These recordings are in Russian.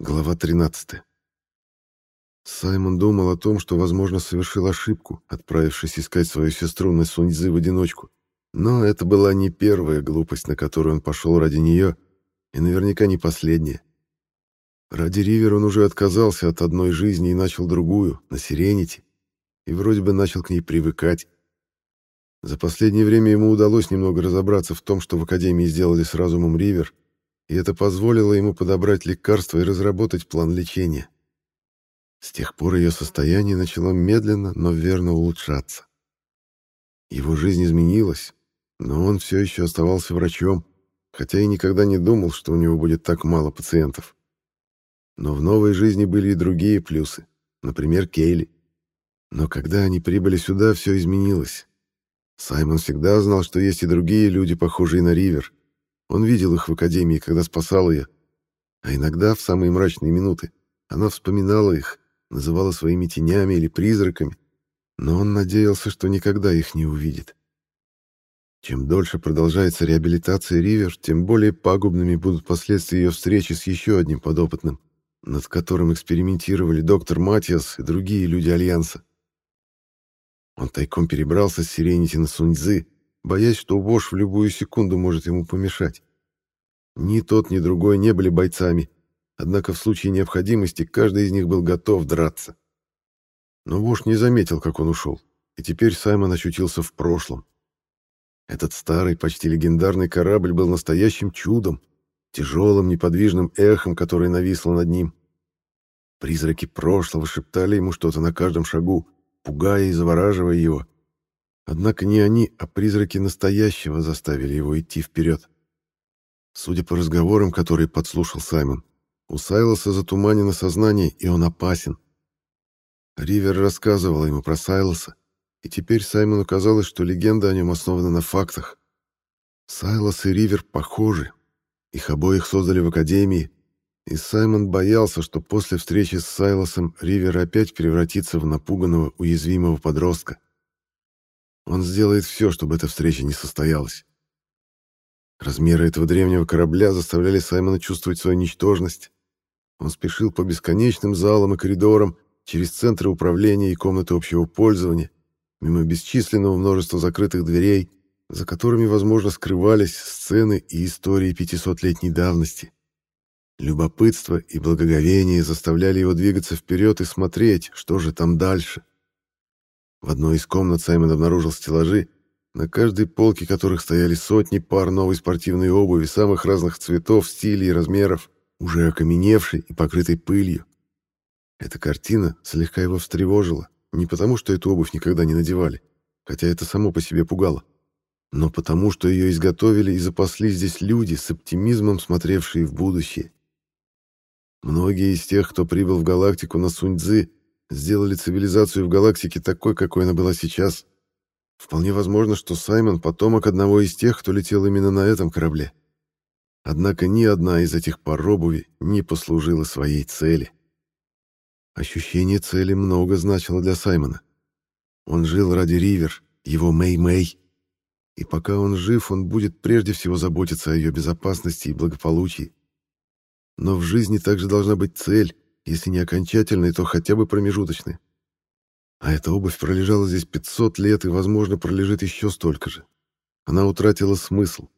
Глава 13. Саймон думал о том, что, возможно, совершил ошибку, отправившись искать свою сестру на Суньцзы в одиночку. Но это была не первая глупость, на которую он пошел ради нее, и наверняка не последняя. Ради Ривер он уже отказался от одной жизни и начал другую, на Сиренити, и вроде бы начал к ней привыкать. За последнее время ему удалось немного разобраться в том, что в Академии сделали с разумом Ривер — и это позволило ему подобрать лекарства и разработать план лечения. С тех пор ее состояние начало медленно, но верно улучшаться. Его жизнь изменилась, но он все еще оставался врачом, хотя и никогда не думал, что у него будет так мало пациентов. Но в новой жизни были и другие плюсы, например, Кейли. Но когда они прибыли сюда, все изменилось. Саймон всегда знал, что есть и другие люди, похожие на Ривер, он видел их в академии, когда спасал ее. А иногда, в самые мрачные минуты, она вспоминала их, называла своими тенями или призраками, но он надеялся, что никогда их не увидит. Чем дольше продолжается реабилитация Ривер, тем более пагубными будут последствия ее встречи с еще одним подопытным, над которым экспериментировали доктор Матиас и другие люди Альянса. Он тайком перебрался с Сиренити на Суньцзы, боясь, что вож в любую секунду может ему помешать. Ни тот, ни другой не были бойцами, однако в случае необходимости каждый из них был готов драться. Но вож не заметил, как он ушел, и теперь Саймон ощутился в прошлом. Этот старый, почти легендарный корабль был настоящим чудом, тяжелым неподвижным эхом, которое нависло над ним. Призраки прошлого шептали ему что-то на каждом шагу, пугая и завораживая его. Однако не они, а призраки настоящего заставили его идти вперед. Судя по разговорам, которые подслушал Саймон, у Сайлоса затуманено сознание, и он опасен. Ривер рассказывала ему про Сайлоса, и теперь Саймону казалось, что легенда о нем основана на фактах. Сайлос и Ривер похожи. Их обоих создали в Академии, и Саймон боялся, что после встречи с Сайлосом Ривер опять превратится в напуганного, уязвимого подростка. Он сделает все, чтобы эта встреча не состоялась. Размеры этого древнего корабля заставляли Саймона чувствовать свою ничтожность. Он спешил по бесконечным залам и коридорам, через центры управления и комнаты общего пользования, мимо бесчисленного множества закрытых дверей, за которыми, возможно, скрывались сцены и истории пятисотлетней давности. Любопытство и благоговение заставляли его двигаться вперед и смотреть, что же там дальше. В одной из комнат Саймон обнаружил стеллажи, на каждой полке которых стояли сотни пар новой спортивной обуви самых разных цветов, стилей и размеров, уже окаменевшей и покрытой пылью. Эта картина слегка его встревожила, не потому, что эту обувь никогда не надевали, хотя это само по себе пугало, но потому, что ее изготовили и запасли здесь люди с оптимизмом, смотревшие в будущее. Многие из тех, кто прибыл в галактику на Суньцзы, сделали цивилизацию в галактике такой, какой она была сейчас. Вполне возможно, что Саймон — потомок одного из тех, кто летел именно на этом корабле. Однако ни одна из этих пар обуви не послужила своей цели. Ощущение цели много значило для Саймона. Он жил ради Ривер, его Мэй-Мэй. И пока он жив, он будет прежде всего заботиться о ее безопасности и благополучии. Но в жизни также должна быть цель, если не окончательные, то хотя бы промежуточные. А эта обувь пролежала здесь 500 лет и, возможно, пролежит еще столько же. Она утратила смысл.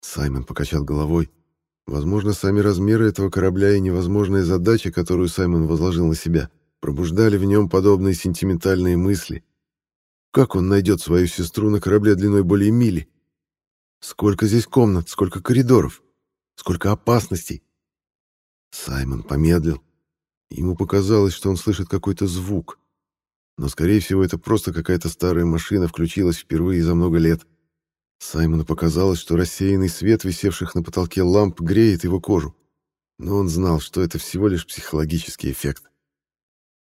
Саймон покачал головой. Возможно, сами размеры этого корабля и невозможная задача, которую Саймон возложил на себя, пробуждали в нем подобные сентиментальные мысли. Как он найдет свою сестру на корабле длиной более мили? Сколько здесь комнат, сколько коридоров, сколько опасностей. Саймон помедлил. Ему показалось, что он слышит какой-то звук. Но, скорее всего, это просто какая-то старая машина включилась впервые за много лет. Саймону показалось, что рассеянный свет, висевших на потолке ламп, греет его кожу. Но он знал, что это всего лишь психологический эффект.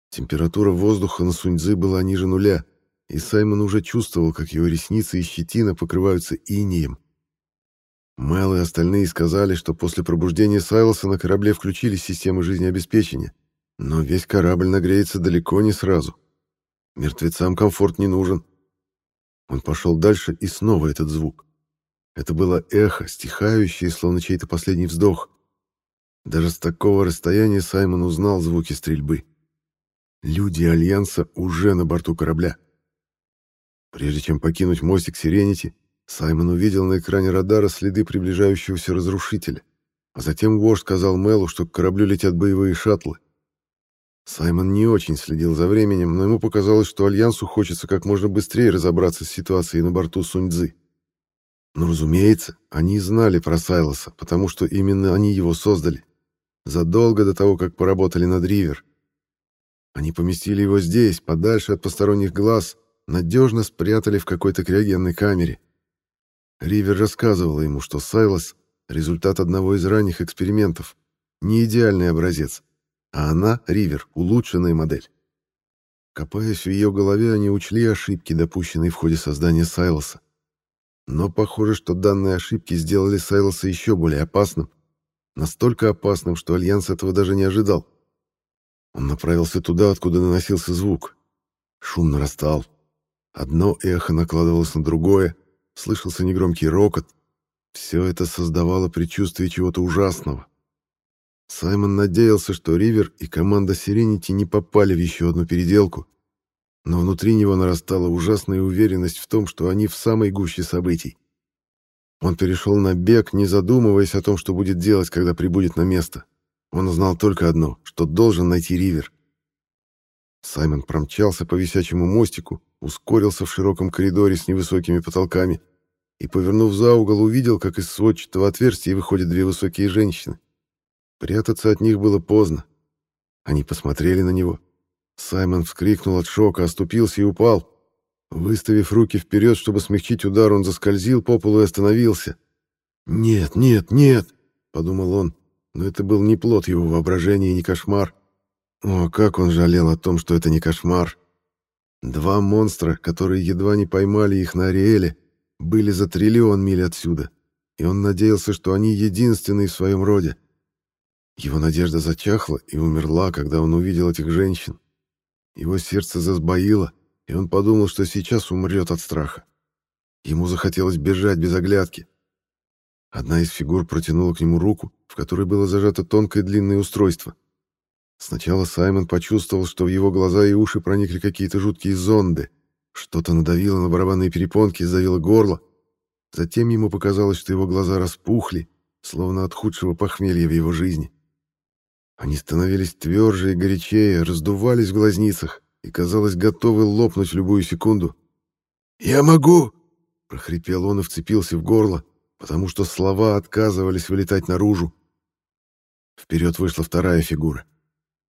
Температура воздуха на Суньцзы была ниже нуля, и Саймон уже чувствовал, как его ресницы и щетина покрываются инием. Мэл и остальные сказали, что после пробуждения Сайлоса на корабле включили системы жизнеобеспечения, но весь корабль нагреется далеко не сразу. Мертвецам комфорт не нужен. Он пошел дальше, и снова этот звук. Это было эхо, стихающее, словно чей-то последний вздох. Даже с такого расстояния Саймон узнал звуки стрельбы. Люди Альянса уже на борту корабля. Прежде чем покинуть мостик Сиренити, Саймон увидел на экране радара следы приближающегося разрушителя, а затем вождь сказал Мелу, что к кораблю летят боевые шаттлы. Саймон не очень следил за временем, но ему показалось, что Альянсу хочется как можно быстрее разобраться с ситуацией на борту Суньцзы. Но, разумеется, они знали про Сайлоса, потому что именно они его создали. Задолго до того, как поработали над Ривер. Они поместили его здесь, подальше от посторонних глаз, надежно спрятали в какой-то криогенной камере. Ривер рассказывала ему, что Сайлос — результат одного из ранних экспериментов, не идеальный образец, а она, Ривер, улучшенная модель. Копаясь в ее голове, они учли ошибки, допущенные в ходе создания Сайлоса. Но похоже, что данные ошибки сделали Сайлоса еще более опасным. Настолько опасным, что Альянс этого даже не ожидал. Он направился туда, откуда наносился звук. Шум нарастал. Одно эхо накладывалось на другое, слышался негромкий рокот. Все это создавало предчувствие чего-то ужасного. Саймон надеялся, что Ривер и команда Сиренити не попали в еще одну переделку, но внутри него нарастала ужасная уверенность в том, что они в самой гуще событий. Он перешел на бег, не задумываясь о том, что будет делать, когда прибудет на место. Он знал только одно, что должен найти Ривер. Саймон промчался по висячему мостику, ускорился в широком коридоре с невысокими потолками и, повернув за угол, увидел, как из сводчатого отверстия выходят две высокие женщины. Прятаться от них было поздно. Они посмотрели на него, Саймон вскрикнул от шока, оступился и упал. Выставив руки вперед, чтобы смягчить удар, он заскользил по полу и остановился. «Нет, нет, нет!» — подумал он. Но это был не плод его воображения и не кошмар. О, как он жалел о том, что это не кошмар. Два монстра, которые едва не поймали их на Ариэле, были за триллион миль отсюда, и он надеялся, что они единственные в своем роде. Его надежда зачахла и умерла, когда он увидел этих женщин. Его сердце засбоило, и он подумал, что сейчас умрет от страха. Ему захотелось бежать без оглядки. Одна из фигур протянула к нему руку, в которой было зажато тонкое длинное устройство. Сначала Саймон почувствовал, что в его глаза и уши проникли какие-то жуткие зонды. Что-то надавило на барабанные перепонки и сдавило горло. Затем ему показалось, что его глаза распухли, словно от худшего похмелья в его жизни. Они становились тверже и горячее, раздувались в глазницах и, казалось, готовы лопнуть в любую секунду. «Я могу!» — прохрипел он и вцепился в горло, потому что слова отказывались вылетать наружу. Вперед вышла вторая фигура.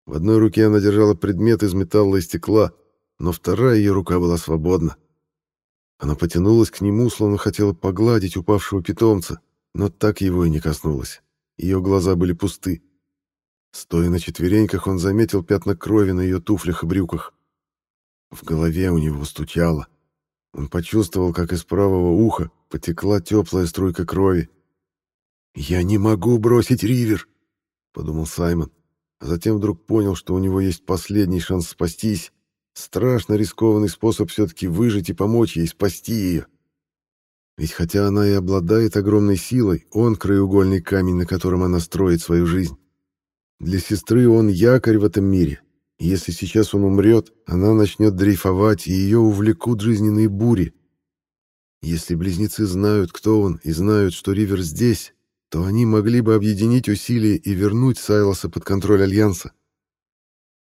В одной руке она держала предмет из металла и стекла, но вторая ее рука была свободна. Она потянулась к нему, словно хотела погладить упавшего питомца, но так его и не коснулась. Ее глаза были пусты. Стоя на четвереньках, он заметил пятна крови на ее туфлях и брюках. В голове у него стучало. Он почувствовал, как из правого уха потекла теплая струйка крови. «Я не могу бросить Ривер!» — подумал Саймон. Затем вдруг понял, что у него есть последний шанс спастись. Страшно рискованный способ все-таки выжить и помочь ей, спасти ее. Ведь хотя она и обладает огромной силой, он краеугольный камень, на котором она строит свою жизнь. Для сестры он якорь в этом мире. Если сейчас он умрет, она начнет дрейфовать, и ее увлекут жизненные бури. Если близнецы знают, кто он, и знают, что Ривер здесь, то они могли бы объединить усилия и вернуть Сайлоса под контроль Альянса.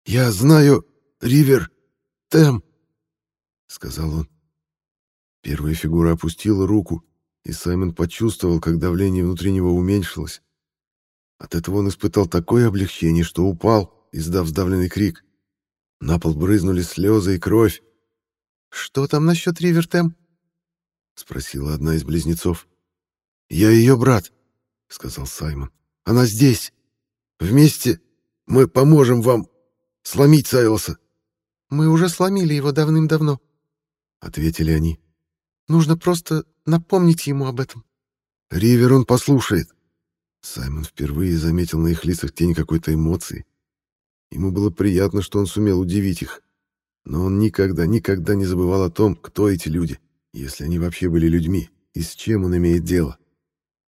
«Я знаю, Ривер, Тем», — сказал он. Первая фигура опустила руку, и Саймон почувствовал, как давление внутри него уменьшилось. От этого он испытал такое облегчение, что упал, издав сдавленный крик. На пол брызнули слезы и кровь. «Что там насчет Ривертем?» — спросила одна из близнецов. «Я ее брат», — сказал Саймон. «Она здесь. Вместе мы поможем вам сломить Сайлоса». «Мы уже сломили его давным-давно», — ответили они. «Нужно просто напомнить ему об этом». «Ривер он послушает. Саймон впервые заметил на их лицах тень какой-то эмоции. Ему было приятно, что он сумел удивить их. Но он никогда, никогда не забывал о том, кто эти люди, если они вообще были людьми, и с чем он имеет дело.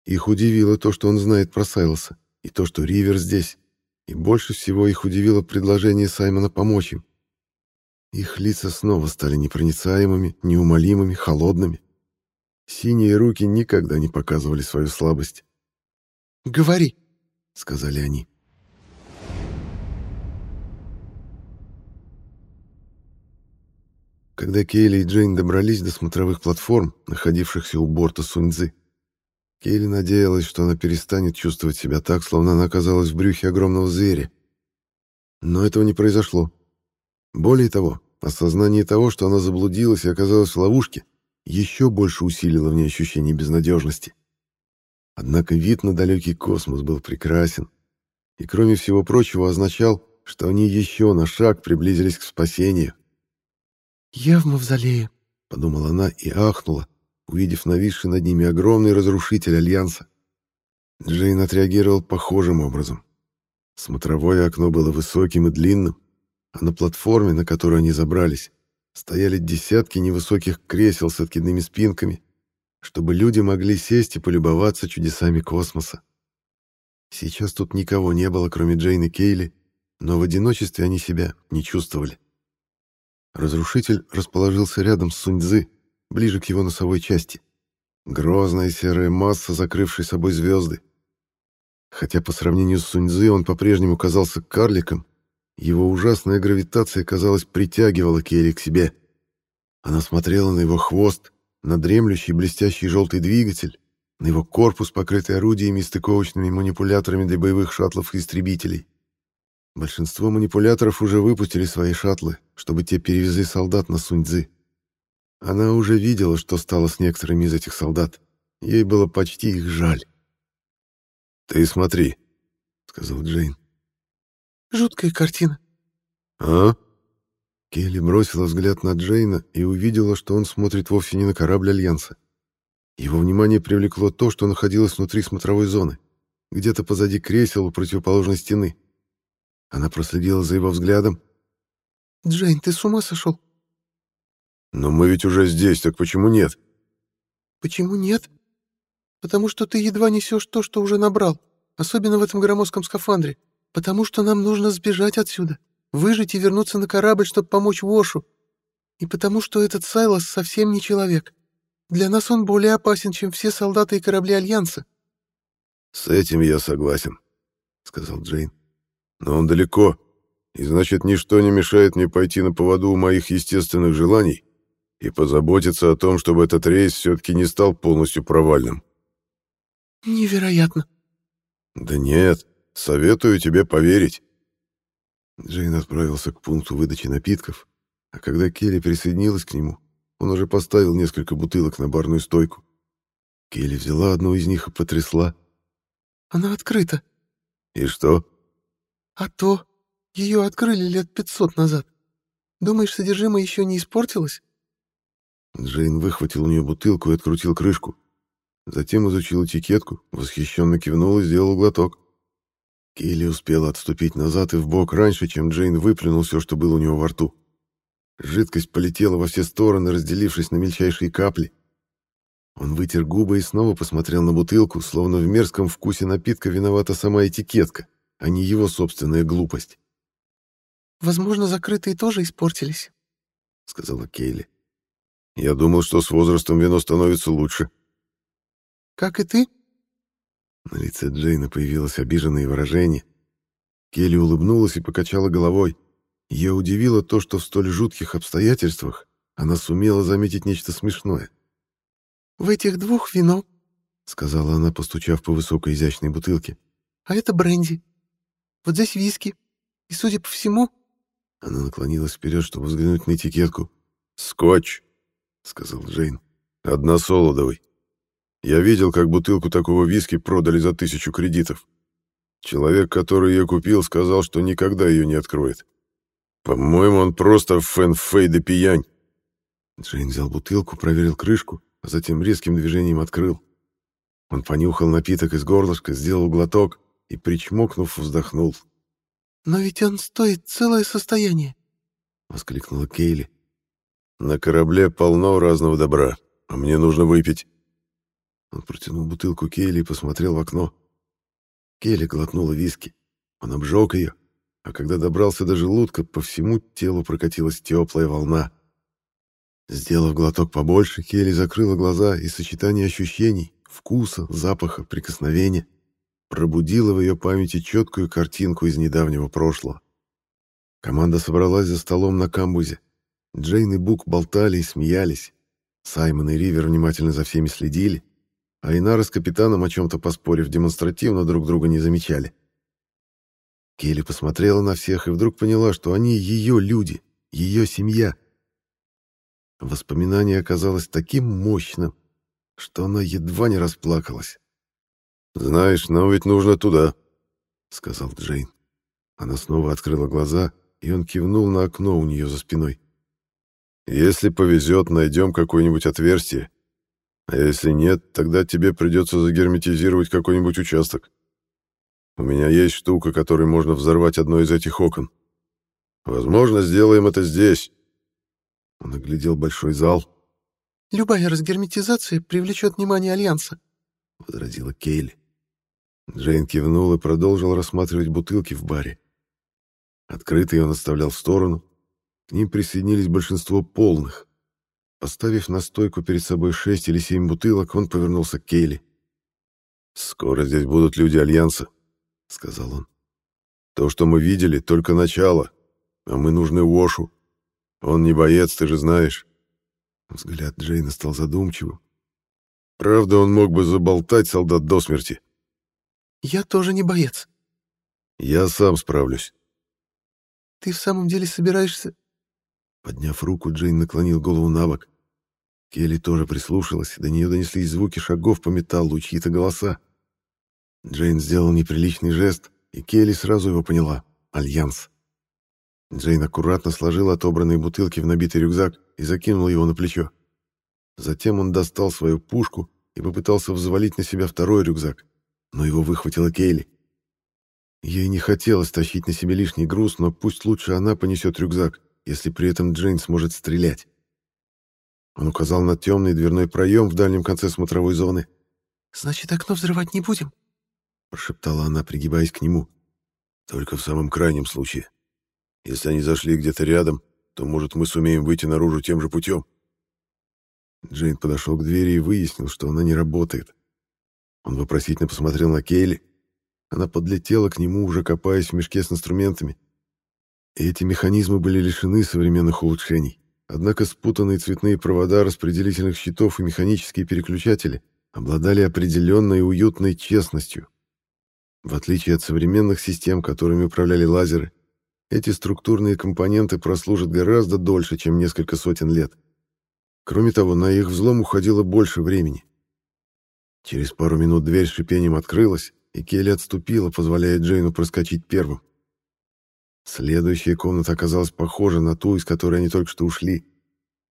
Их удивило то, что он знает про Сайлоса, и то, что Ривер здесь, и больше всего их удивило предложение Саймона помочь им. Их лица снова стали непроницаемыми, неумолимыми, холодными. Синие руки никогда не показывали свою слабость. «Говори», — сказали они. Когда Кейли и Джейн добрались до смотровых платформ, находившихся у борта Суньцзы, Кейли надеялась, что она перестанет чувствовать себя так, словно она оказалась в брюхе огромного зверя. Но этого не произошло. Более того, осознание того, что она заблудилась и оказалась в ловушке, еще больше усилило в ней ощущение безнадежности. Однако вид на далекий космос был прекрасен, и, кроме всего прочего, означал, что они еще на шаг приблизились к спасению. «Я в мавзолее», — подумала она и ахнула, увидев нависший над ними огромный разрушитель Альянса. Джейн отреагировал похожим образом. Смотровое окно было высоким и длинным, а на платформе, на которую они забрались, стояли десятки невысоких кресел с откидными спинками, чтобы люди могли сесть и полюбоваться чудесами космоса. Сейчас тут никого не было, кроме Джейн и Кейли, но в одиночестве они себя не чувствовали. Разрушитель расположился рядом с Суньцзы, ближе к его носовой части. Грозная серая масса, закрывшая собой звезды. Хотя по сравнению с Суньцзы он по-прежнему казался карликом, его ужасная гравитация, казалось, притягивала Келли к себе. Она смотрела на его хвост, на дремлющий блестящий желтый двигатель, на его корпус, покрытый орудиями и стыковочными манипуляторами для боевых шаттлов и истребителей. Большинство манипуляторов уже выпустили свои шаттлы, чтобы те перевезли солдат на Суньцзы. Она уже видела, что стало с некоторыми из этих солдат. Ей было почти их жаль. «Ты смотри», — сказал Джейн. «Жуткая картина». «А?» Келли бросила взгляд на Джейна и увидела, что он смотрит вовсе не на корабль Альянса. Его внимание привлекло то, что находилось внутри смотровой зоны, где-то позади кресел у противоположной стены. Она проследила за его взглядом. «Джейн, ты с ума сошел?» «Но мы ведь уже здесь, так почему нет?» «Почему нет? Потому что ты едва несешь то, что уже набрал, особенно в этом громоздком скафандре. Потому что нам нужно сбежать отсюда, выжить и вернуться на корабль, чтобы помочь Вошу. И потому что этот Сайлос совсем не человек. Для нас он более опасен, чем все солдаты и корабли Альянса». «С этим я согласен», — сказал Джейн. Но он далеко, и значит, ничто не мешает мне пойти на поводу у моих естественных желаний и позаботиться о том, чтобы этот рейс все-таки не стал полностью провальным. Невероятно. Да нет, советую тебе поверить. Джейн отправился к пункту выдачи напитков, а когда Келли присоединилась к нему, он уже поставил несколько бутылок на барную стойку. Келли взяла одну из них и потрясла. «Она открыта». «И что?» «А то! Ее открыли лет пятьсот назад. Думаешь, содержимое еще не испортилось?» Джейн выхватил у нее бутылку и открутил крышку. Затем изучил этикетку, восхищенно кивнул и сделал глоток. Кейли успела отступить назад и вбок раньше, чем Джейн выплюнул все, что было у него во рту. Жидкость полетела во все стороны, разделившись на мельчайшие капли. Он вытер губы и снова посмотрел на бутылку, словно в мерзком вкусе напитка виновата сама этикетка — а не его собственная глупость. «Возможно, закрытые тоже испортились», — сказала Кейли. «Я думал, что с возрастом вино становится лучше». «Как и ты?» На лице Джейна появилось обиженное выражение. Келли улыбнулась и покачала головой. Ее удивило то, что в столь жутких обстоятельствах она сумела заметить нечто смешное. «В этих двух вино», — сказала она, постучав по высокой изящной бутылке. «А это бренди. Вот здесь виски. И, судя по всему...» Она наклонилась вперед, чтобы взглянуть на этикетку. «Скотч», — сказал Джейн. «Односолодовый. Я видел, как бутылку такого виски продали за тысячу кредитов. Человек, который ее купил, сказал, что никогда ее не откроет. По-моему, он просто 狒狒的屁眼». Джейн взял бутылку, проверил крышку, а затем резким движением открыл. Он понюхал напиток из горлышка, сделал глоток и, причмокнув, вздохнул. «Но ведь он стоит целое состояние!» — воскликнула Кейли. «На корабле полно разного добра, а мне нужно выпить». Он протянул бутылку Кейли и посмотрел в окно. Келли глотнула виски. Он обжег ее, а когда добрался до желудка, по всему телу прокатилась теплая волна. Сделав глоток побольше, Келли закрыла глаза, и сочетание ощущений, вкуса, запаха, прикосновения пробудило в ее памяти четкую картинку из недавнего прошлого. Команда собралась за столом на камбузе. Джейн и Бук болтали и смеялись. Саймон и Ривер внимательно за всеми следили, а Инара с капитаном, о чем-то поспорив демонстративно, друг друга не замечали. Келли посмотрела на всех и вдруг поняла, что они ее люди, ее семья. Воспоминание оказалось таким мощным, что она едва не расплакалась. «Знаешь, нам ведь нужно туда», — сказал Джейн. Она снова открыла глаза, и он кивнул на окно у нее за спиной. «Если повезет, найдем какое-нибудь отверстие. А если нет, тогда тебе придется загерметизировать какой-нибудь участок. У меня есть штука, которой можно взорвать одно из этих окон. Возможно, сделаем это здесь». Он оглядел большой зал. «Любая разгерметизация привлечет внимание Альянса», — возразила Кейли. Джейн кивнул и продолжил рассматривать бутылки в баре. Открытые он оставлял в сторону. К ним присоединились большинство полных. Поставив на стойку перед собой шесть или семь бутылок, он повернулся к Кейли. «Скоро здесь будут люди Альянса», — сказал он. «То, что мы видели, только начало, а мы нужны Уошу. Он не боец, ты же знаешь». Взгляд Джейна стал задумчивым. «Правда, он мог бы заболтать солдат до смерти». «Я тоже не боец». «Я сам справлюсь». «Ты в самом деле собираешься...» Подняв руку, Джейн наклонил голову на бок. Келли тоже прислушалась, до нее донеслись звуки шагов по металлу, чьи-то голоса. Джейн сделал неприличный жест, и Келли сразу его поняла — Альянс. Джейн аккуратно сложил отобранные бутылки в набитый рюкзак и закинул его на плечо. Затем он достал свою пушку и попытался взвалить на себя второй рюкзак, но его выхватила Кейли. Ей не хотелось тащить на себе лишний груз, но пусть лучше она понесет рюкзак, если при этом Джейн сможет стрелять. Он указал на темный дверной проем в дальнем конце смотровой зоны. «Значит, окно взрывать не будем?» прошептала она, пригибаясь к нему. «Только в самом крайнем случае. Если они зашли где-то рядом, то, может, мы сумеем выйти наружу тем же путем». Джейн подошел к двери и выяснил, что она не работает. Он вопросительно посмотрел на Кейли, она подлетела к нему, уже копаясь в мешке с инструментами. Эти механизмы были лишены современных улучшений. Однако спутанные цветные провода распределительных щитов и механические переключатели обладали определенной уютной честностью. В отличие от современных систем, которыми управляли лазеры, эти структурные компоненты прослужат гораздо дольше, чем несколько сотен лет. Кроме того, на их взлом уходило больше времени. Через пару минут дверь шипением открылась, и Келли отступила, позволяя Джейну проскочить первым. Следующая комната оказалась похожа на ту, из которой они только что ушли.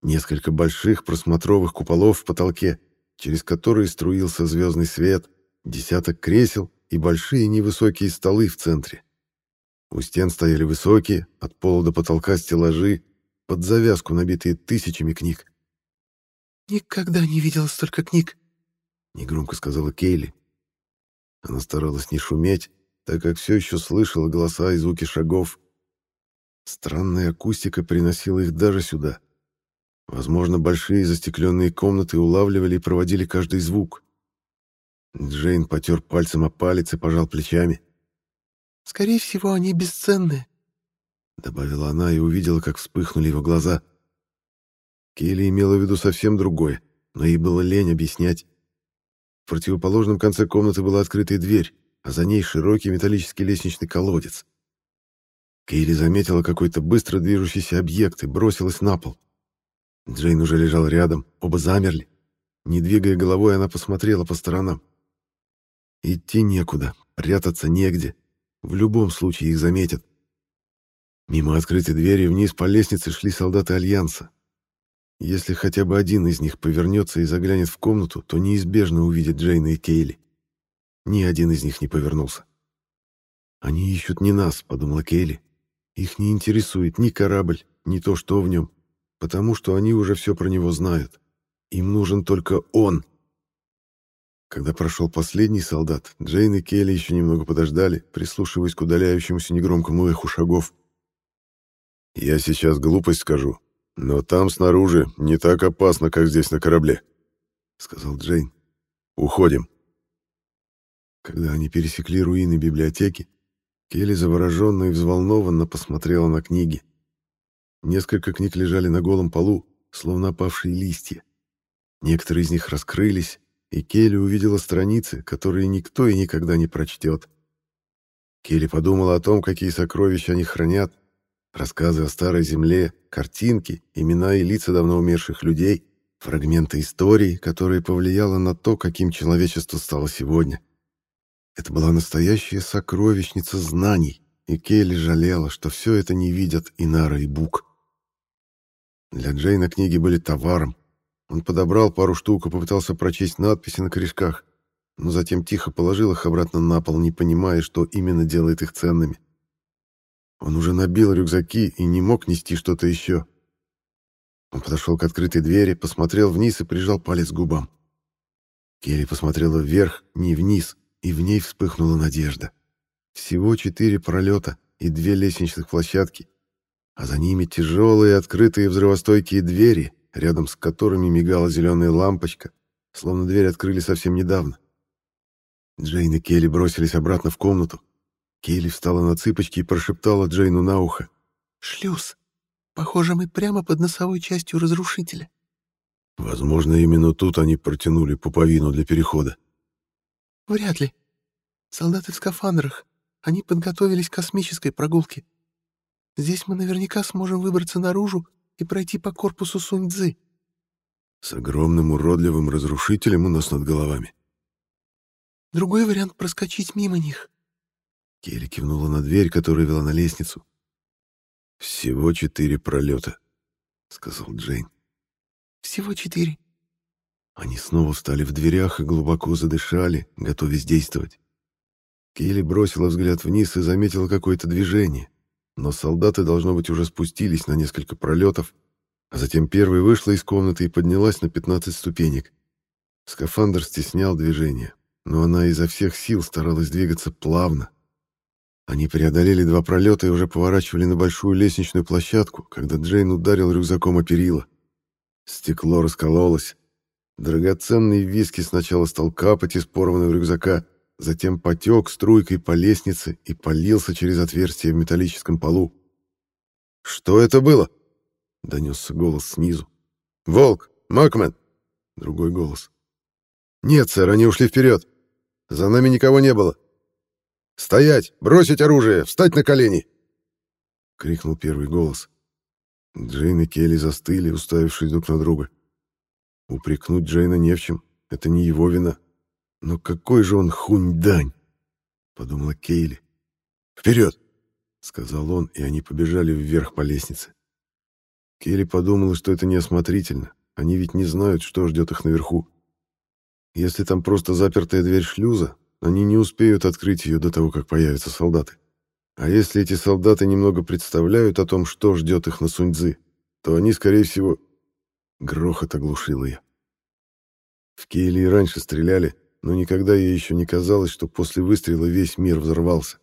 Несколько больших просмотровых куполов в потолке, через которые струился звездный свет, десяток кресел и большие невысокие столы в центре. У стен стояли высокие, от пола до потолка стеллажи, под завязку набитые тысячами книг. «Никогда не видела столько книг», — негромко сказала Кейли, она старалась не шуметь, так как все еще слышала голоса и звуки шагов. Странная акустика приносила их даже сюда. Возможно, большие застекленные комнаты улавливали и проводили каждый звук. Джейн потер пальцем о палец и пожал плечами. «Скорее всего, они бесценные», — добавила она и увидела, как вспыхнули его глаза. Келли имела в виду совсем другое, но ей было лень объяснять. В противоположном конце комнаты была открытая дверь, а за ней широкий металлический лестничный колодец. Кейли заметила какой-то быстро движущийся объект и бросилась на пол. Джейн уже лежал рядом, оба замерли. Не двигая головой, она посмотрела по сторонам. Идти некуда, прятаться негде. В любом случае их заметят. Мимо открытой двери вниз по лестнице шли солдаты Альянса. Если хотя бы один из них повернется и заглянет в комнату, то неизбежно увидит Джейна и Кейли. Ни один из них не повернулся. «Они ищут не нас», — подумала Кейли. «Их не интересует ни корабль, ни то, что в нем, потому что они уже все про него знают. Им нужен только он». Когда прошел последний солдат, Джейн и Келли еще немного подождали, прислушиваясь к удаляющемуся негромкому эху шагов. «Я сейчас глупость скажу, но там снаружи не так опасно, как здесь на корабле», — сказал Джейн. «Уходим». Когда они пересекли руины библиотеки, Келли завороженно и взволнованно посмотрела на книги. Несколько книг лежали на голом полу, словно опавшие листья. Некоторые из них раскрылись, и Келли увидела страницы, которые никто и никогда не прочтет. Келли подумала о том, какие сокровища они хранят, рассказы о старой земле, картинки, имена и лица давно умерших людей, фрагменты истории, которые повлияло на то, каким человечество стало сегодня. Это была настоящая сокровищница знаний, и Келли жалела, что все это не видят Инара и Бук. Для Джейна книги были товаром, он подобрал пару штук и попытался прочесть надписи на корешках, но затем тихо положил их обратно на пол, не понимая, что именно делает их ценными. Он уже набил рюкзаки и не мог нести что-то еще. Он подошел к открытой двери, посмотрел вниз и прижал палец к губам. Келли посмотрела вверх, не вниз, и в ней вспыхнула надежда. Всего четыре пролета и две лестничных площадки, а за ними тяжелые открытые взрывостойкие двери, рядом с которыми мигала зеленая лампочка, словно дверь открыли совсем недавно. Джейн и Келли бросились обратно в комнату. Келли встала на цыпочки и прошептала Джейну на ухо. «Шлюз. Похоже, мы прямо под носовой частью разрушителя». Возможно, именно тут они протянули пуповину для перехода. «Вряд ли. Солдаты в скафандрах. Они подготовились к космической прогулке. Здесь мы наверняка сможем выбраться наружу и пройти по корпусу Сунь-Дзы. С огромным уродливым разрушителем у нас над головами. Другой вариант — проскочить мимо них. Келли кивнула на дверь, которая вела на лестницу. «Всего четыре пролета», — сказал Джейн. «Всего четыре». Они снова встали в дверях и глубоко задышали, готовясь действовать. Келли бросила взгляд вниз и заметила какое-то движение но солдаты, должно быть, уже спустились на несколько пролетов, а затем первый вышла из комнаты и поднялась на 15 ступенек. Скафандр стеснял движение, но она изо всех сил старалась двигаться плавно. Они преодолели два пролета и уже поворачивали на большую лестничную площадку, когда Джейн ударил рюкзаком о перила. Стекло раскололось. Драгоценный виски сначала стал капать из порванного рюкзака — затем потек струйкой по лестнице и полился через отверстие в металлическом полу. «Что это было?» — донесся голос снизу. «Волк! Макмен!» — другой голос. «Нет, сэр, они ушли вперед. За нами никого не было. Стоять! Бросить оружие! Встать на колени!» — крикнул первый голос. Джейн и Келли застыли, уставившись друг на друга. Упрекнуть Джейна не в чем. Это не его вина. «Но какой же он хунь-дань!» — подумала Кейли. «Вперед!» — сказал он, и они побежали вверх по лестнице. Кейли подумала, что это неосмотрительно. Они ведь не знают, что ждет их наверху. Если там просто запертая дверь шлюза, они не успеют открыть ее до того, как появятся солдаты. А если эти солдаты немного представляют о том, что ждет их на Суньцзы, то они, скорее всего... Грохот оглушил ее. В Кейли раньше стреляли, но никогда ей еще не казалось, что после выстрела весь мир взорвался.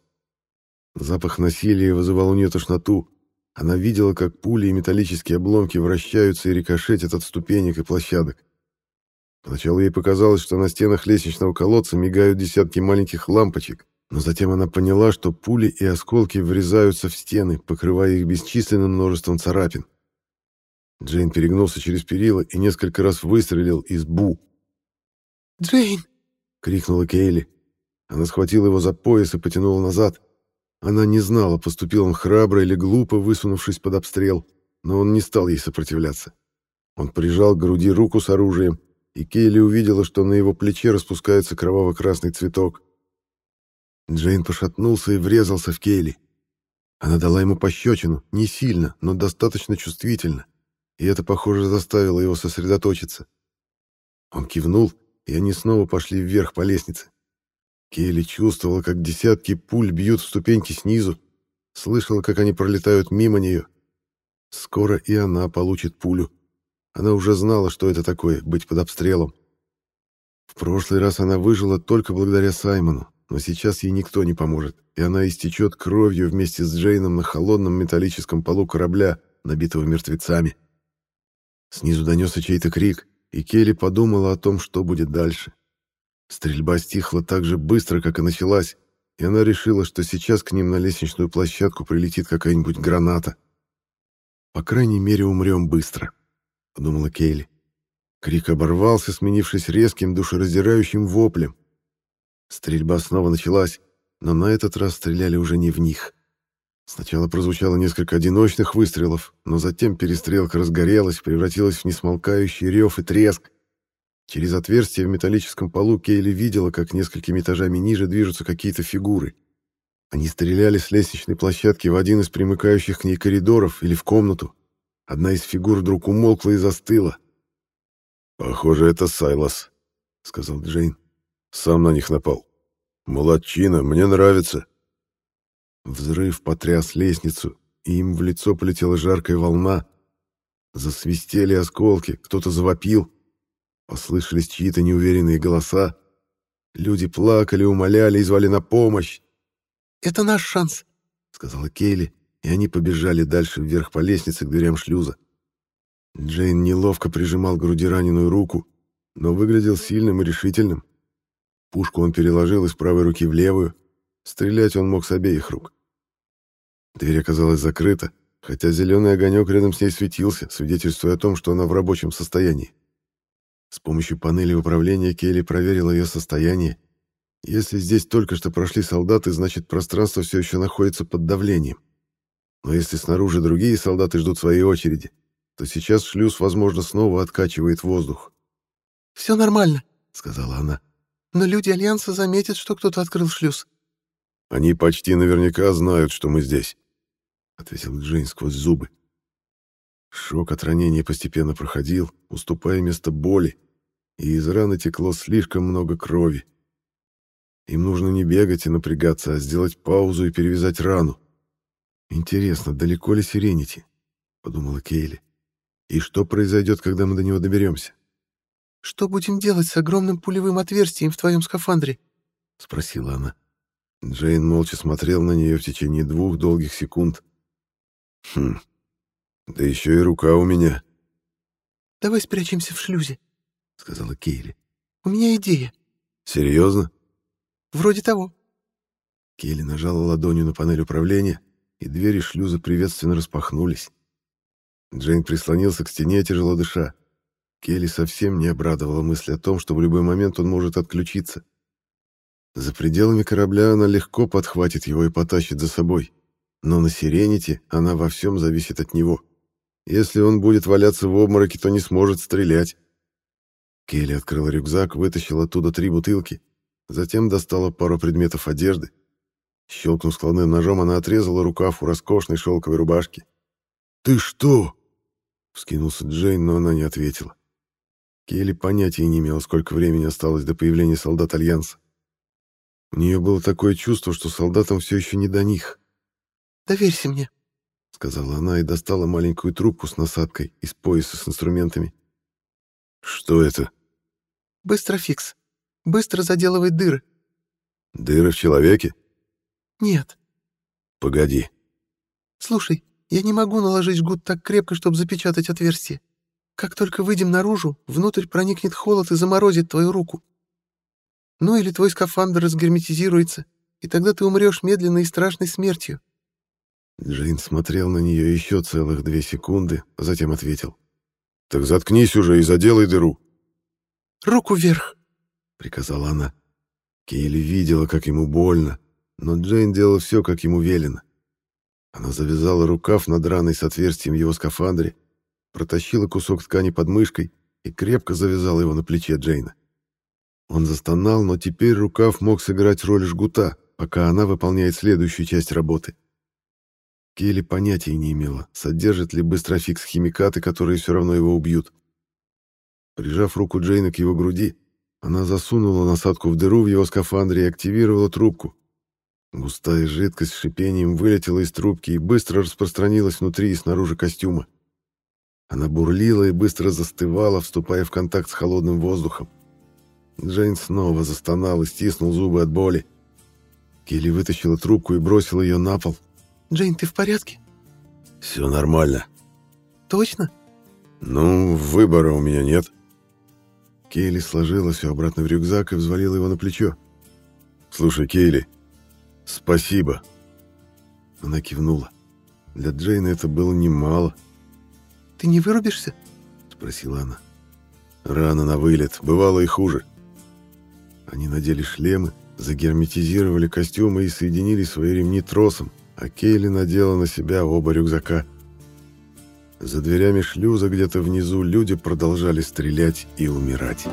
Запах насилия вызывал у нее тошноту. Она видела, как пули и металлические обломки вращаются и рикошетят от ступенек и площадок. Поначалу ей показалось, что на стенах лестничного колодца мигают десятки маленьких лампочек, но затем она поняла, что пули и осколки врезаются в стены, покрывая их бесчисленным множеством царапин. Джейн перегнулся через перила и несколько раз выстрелил из бу. «Джейн!» крикнула Кейли. Она схватила его за пояс и потянула назад. Она не знала, поступил он храбро или глупо, высунувшись под обстрел, но он не стал ей сопротивляться. Он прижал к груди руку с оружием, и Кейли увидела, что на его плече распускается кроваво-красный цветок. Джейн пошатнулся и врезался в Кейли. Она дала ему пощечину, не сильно, но достаточно чувствительно, и это, похоже, заставило его сосредоточиться. Он кивнул и они снова пошли вверх по лестнице. Келли чувствовала, как десятки пуль бьют в ступеньки снизу, слышала, как они пролетают мимо нее. Скоро и она получит пулю. Она уже знала, что это такое — быть под обстрелом. В прошлый раз она выжила только благодаря Саймону, но сейчас ей никто не поможет, и она истечет кровью вместе с Джейном на холодном металлическом полу корабля, набитого мертвецами. Снизу донесся чей-то крик, и Келли подумала о том, что будет дальше. Стрельба стихла так же быстро, как и началась, и она решила, что сейчас к ним на лестничную площадку прилетит какая-нибудь граната. «По крайней мере, умрем быстро», — подумала Кейли. Крик оборвался, сменившись резким, душераздирающим воплем. Стрельба снова началась, но на этот раз стреляли уже не в них. Сначала прозвучало несколько одиночных выстрелов, но затем перестрелка разгорелась, превратилась в несмолкающий рев и треск. Через отверстие в металлическом полу Кейли видела, как несколькими этажами ниже движутся какие-то фигуры. Они стреляли с лестничной площадки в один из примыкающих к ней коридоров или в комнату. Одна из фигур вдруг умолкла и застыла. «Похоже, это Сайлас», — сказал Джейн. «Сам на них напал. Молодчина, мне нравится». Взрыв потряс лестницу, и им в лицо полетела жаркая волна. Засвистели осколки, кто-то завопил. Послышались чьи-то неуверенные голоса. Люди плакали, умоляли и звали на помощь. «Это наш шанс», — сказала Кейли, и они побежали дальше вверх по лестнице к дверям шлюза. Джейн неловко прижимал к груди раненую руку, но выглядел сильным и решительным. Пушку он переложил из правой руки в левую. Стрелять он мог с обеих рук. Дверь оказалась закрыта, хотя зеленый огонек рядом с ней светился, свидетельствуя о том, что она в рабочем состоянии. С помощью панели управления Келли проверила ее состояние. Если здесь только что прошли солдаты, значит пространство все еще находится под давлением. Но если снаружи другие солдаты ждут своей очереди, то сейчас шлюз, возможно, снова откачивает воздух. «Все нормально», — сказала она. «Но люди Альянса заметят, что кто-то открыл шлюз». «Они почти наверняка знают, что мы здесь». — ответил Джейн сквозь зубы. Шок от ранения постепенно проходил, уступая место боли, и из раны текло слишком много крови. Им нужно не бегать и напрягаться, а сделать паузу и перевязать рану. «Интересно, далеко ли Сиренити?» — подумала Кейли. «И что произойдет, когда мы до него доберемся?» «Что будем делать с огромным пулевым отверстием в твоем скафандре?» — спросила она. Джейн молча смотрел на нее в течение двух долгих секунд — Хм. Да еще и рука у меня. Давай спрячемся в шлюзе, сказала Кейли. У меня идея. Серьезно? Вроде того. Кейли нажала ладонью на панель управления, и двери шлюза приветственно распахнулись. Джейн прислонился к стене, тяжело дыша. Келли совсем не обрадовала мысль о том, что в любой момент он может отключиться. За пределами корабля она легко подхватит его и потащит за собой. Но на Сирените она во всем зависит от него. Если он будет валяться в обмороке, то не сможет стрелять. Келли открыла рюкзак, вытащила оттуда три бутылки, затем достала пару предметов одежды. Щелкнув складным ножом, она отрезала рукав у роскошной шелковой рубашки. «Ты что?» — вскинулся Джейн, но она не ответила. Келли понятия не имела, сколько времени осталось до появления солдат Альянса. У нее было такое чувство, что солдатам все еще не до них. Доверься мне», — сказала она и достала маленькую трубку с насадкой из пояса с инструментами. «Что это?» «Быстрофикс. Быстро заделывает дыры». «Дыры в человеке?» «Нет». «Погоди». «Слушай, я не могу наложить жгут так крепко, чтобы запечатать отверстие. Как только выйдем наружу, внутрь проникнет холод и заморозит твою руку. Ну или твой скафандр разгерметизируется, и тогда ты умрешь медленной и страшной смертью. Джейн смотрел на нее еще целых две секунды, а затем ответил. «Так заткнись уже и заделай дыру». «Руку вверх!» — приказала она. Кейли видела, как ему больно, но Джейн делала все, как ему велено. Она завязала рукав над раной с отверстием его скафандре, протащила кусок ткани под мышкой и крепко завязала его на плече Джейна. Он застонал, но теперь рукав мог сыграть роль жгута, пока она выполняет следующую часть работы — Келли понятия не имела, содержит ли быстрофикс химикаты, которые все равно его убьют. Прижав руку Джейна к его груди, она засунула насадку в дыру в его скафандре и активировала трубку. Густая жидкость с шипением вылетела из трубки и быстро распространилась внутри и снаружи костюма. Она бурлила и быстро застывала, вступая в контакт с холодным воздухом. Джейн снова застонал и стиснул зубы от боли. Келли вытащила трубку и бросила ее на пол. «Джейн, ты в порядке?» «Все нормально». «Точно?» «Ну, выбора у меня нет». Кейли сложила все обратно в рюкзак и взвалила его на плечо. «Слушай, Кейли, спасибо». Она кивнула. Для Джейна это было немало. «Ты не вырубишься?» — спросила она. «Рано на вылет. Бывало и хуже». Они надели шлемы, загерметизировали костюмы и соединили свои ремни тросом, а Кейли надела на себя оба рюкзака. За дверями шлюза где-то внизу люди продолжали стрелять и умирать.